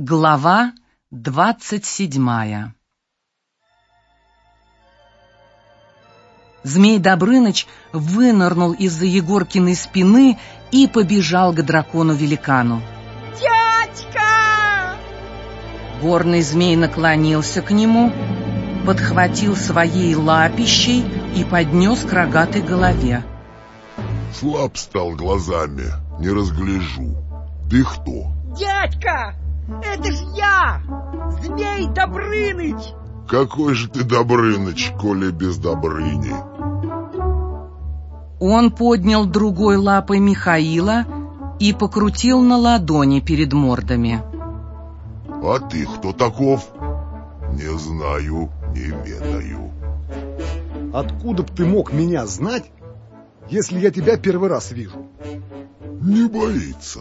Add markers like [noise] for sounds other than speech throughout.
Глава двадцать седьмая Змей Добрыныч вынырнул из-за Егоркиной спины и побежал к дракону-великану. «Дядька!» Горный змей наклонился к нему, подхватил своей лапищей и поднес к рогатой голове. Слаб стал глазами, не разгляжу. Ты кто? Дядька! Это ж я! Змей Добрыныч! Какой же ты Добрыныч, коли без Добрыни? Он поднял другой лапой Михаила и покрутил на ладони перед мордами. А ты кто таков? Не знаю, не ведаю. Откуда б ты мог меня знать, если я тебя первый раз вижу? Не боится.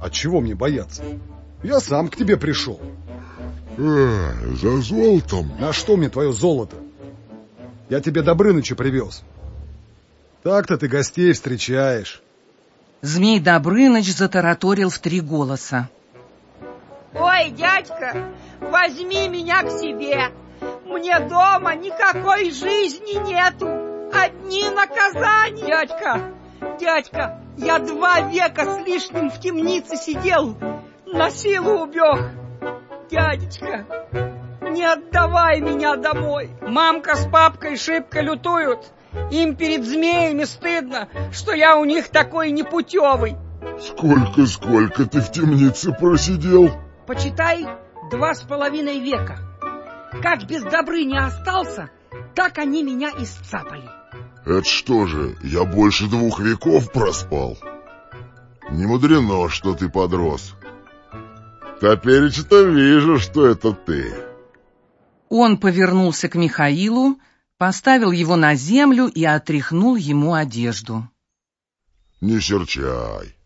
А чего мне бояться? Я сам к тебе пришел. Э, за золотом? На что мне твое золото? Я тебе Добрыныча привез. Так-то ты гостей встречаешь. Змей Добрыныч затараторил в три голоса. Ой, дядька, возьми меня к себе. Мне дома никакой жизни нету. Одни наказания. Дядька, дядька, я два века с лишним в темнице сидел. На силу убег. Дядечка, не отдавай меня домой. Мамка с папкой шибко лютуют. Им перед змеями стыдно, что я у них такой непутевый. Сколько-сколько ты в темнице просидел? Почитай, два с половиной века. Как без добры не остался, так они меня и сцапали. Это что же, я больше двух веков проспал? Не мудрено, что ты подрос. Теперь-то вижу, что это ты. Он повернулся к Михаилу, поставил его на землю и отряхнул ему одежду. Не серчай.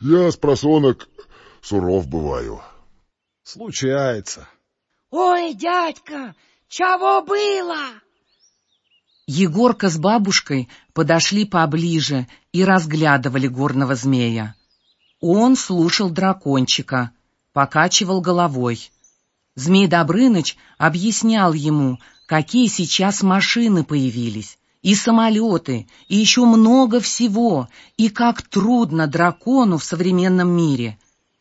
Я с просонок суров бываю. Случается. Ой, дядька, чего было? Егорка с бабушкой подошли поближе и разглядывали горного змея. Он слушал дракончика, покачивал головой. Змей Добрыныч объяснял ему, какие сейчас машины появились, и самолеты, и еще много всего, и как трудно дракону в современном мире,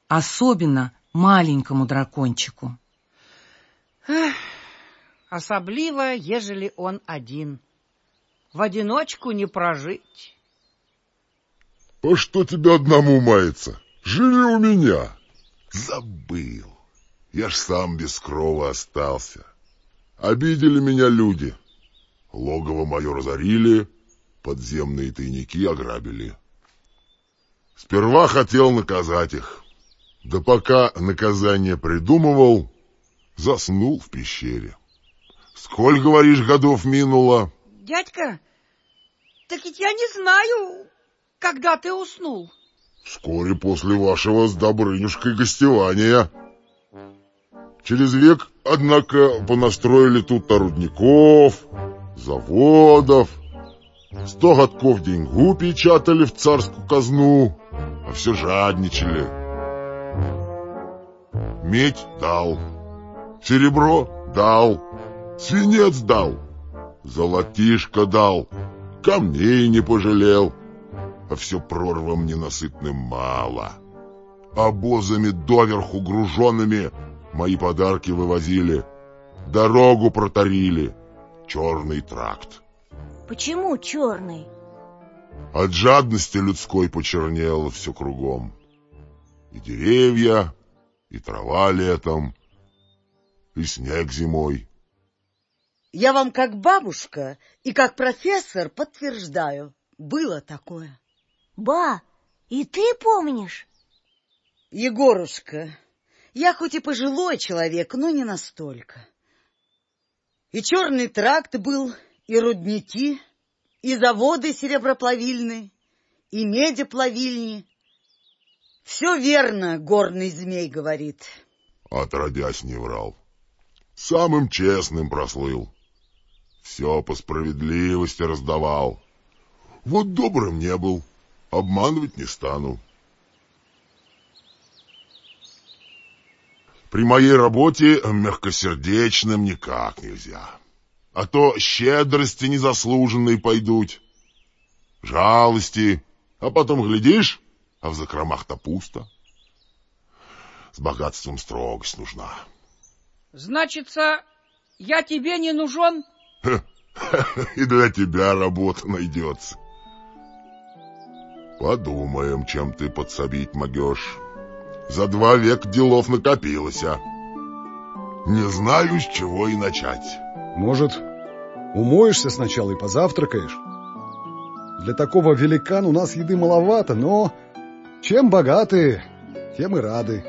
особенно маленькому дракончику. Эх, особливо, ежели он один. В одиночку не прожить. По что тебе одному мается? Живи у меня. Забыл. Я ж сам без крова остался. Обидели меня люди. Логово мое разорили, подземные тайники ограбили. Сперва хотел наказать их. Да пока наказание придумывал, заснул в пещере. Сколь, говоришь, годов минуло? Дядька, так ведь я не знаю, когда ты уснул. Вскоре после вашего с Добрынюшкой гостевания. Через век, однако, понастроили тут рудников, заводов, сто годков деньгу печатали в царскую казну, а все жадничали. Медь дал, серебро дал, свинец дал, золотишко дал, камней не пожалел — а все прорвам ненасытным мало. Обозами доверху груженными мои подарки вывозили, дорогу протарили, черный тракт. Почему черный? От жадности людской почернело все кругом. И деревья, и трава летом, и снег зимой. Я вам как бабушка и как профессор подтверждаю, было такое. Ба, и ты помнишь? Егорушка, я хоть и пожилой человек, но не настолько. И черный тракт был, и рудники, и заводы сереброплавильные, и медеплавильни. Все верно, горный змей говорит. Отродясь не врал. Самым честным прослыл. Все по справедливости раздавал. Вот добрым не был. — Обманывать не стану. При моей работе мягкосердечным никак нельзя. А то щедрости незаслуженные пойдут, жалости, а потом глядишь, а в закромах-то пусто. С богатством строгость нужна. Значится, я тебе не нужен? [laughs] И для тебя работа найдется. Подумаем, чем ты подсобить могешь. За два века делов накопилось, а. Не знаю, с чего и начать. Может, умоешься сначала и позавтракаешь? Для такого великана у нас еды маловато, но чем богаты, тем и рады.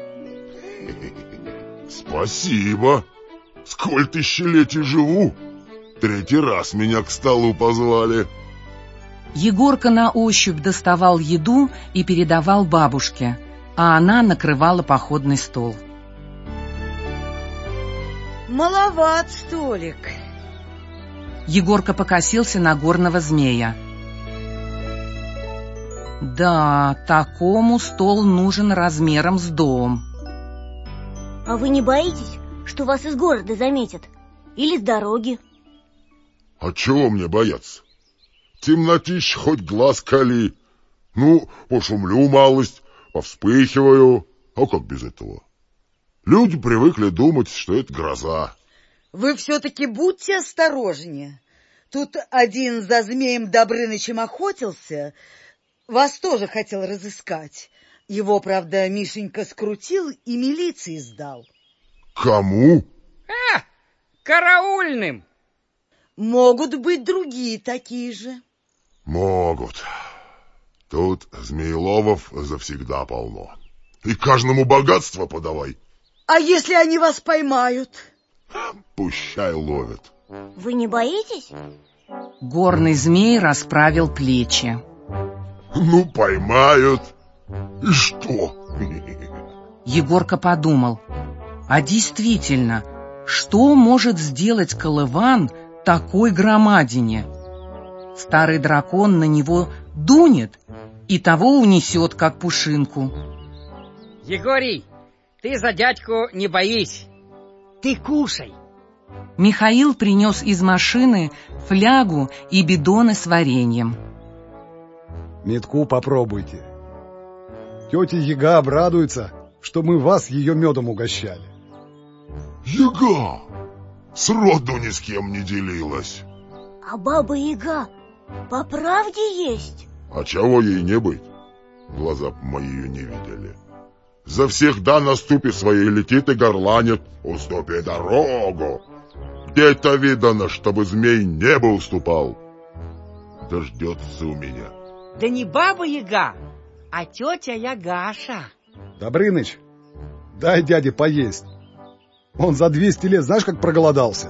[laughs] Спасибо. Сколь тысячелетий живу. Третий раз меня к столу позвали. Егорка на ощупь доставал еду и передавал бабушке, а она накрывала походный стол. Маловат столик. Егорка покосился на горного змея. Да, такому стол нужен размером с дом. А вы не боитесь, что вас из города заметят? Или с дороги? А чего мне бояться? Темнотищ хоть глаз кали. Ну, пошумлю малость, повспыхиваю. А как без этого? Люди привыкли думать, что это гроза. Вы все-таки будьте осторожнее. Тут один за змеем Добрынычем охотился, вас тоже хотел разыскать. Его, правда, Мишенька скрутил и милиции сдал. Кому? А, караульным. Могут быть другие такие же. Могут. Тут Змееловов завсегда полно. И каждому богатство подавай. А если они вас поймают? Пущай ловят. Вы не боитесь? Горный змей расправил плечи. Ну, поймают. И что? Егорка подумал, а действительно, что может сделать Колыван такой громадине? Старый дракон на него дунет и того унесет, как пушинку. Егорий, ты за дядьку не боись. Ты кушай. Михаил принес из машины флягу и бидоны с вареньем. Метку попробуйте. Тетя Яга обрадуется, что мы вас ее медом угощали. Яга! Сроду ни с кем не делилась. А баба Яга по правде есть? А чего ей не быть? Глаза б мои ее не видели. Завсегда на ступе своей летит и горланит «Уступи дорогу!» Где это видано, чтобы змей небо уступал? Дождется у меня. Да не баба Яга, а тетя Ягаша. Добрыныч, дай дяде поесть. Он за 200 лет знаешь, как проголодался?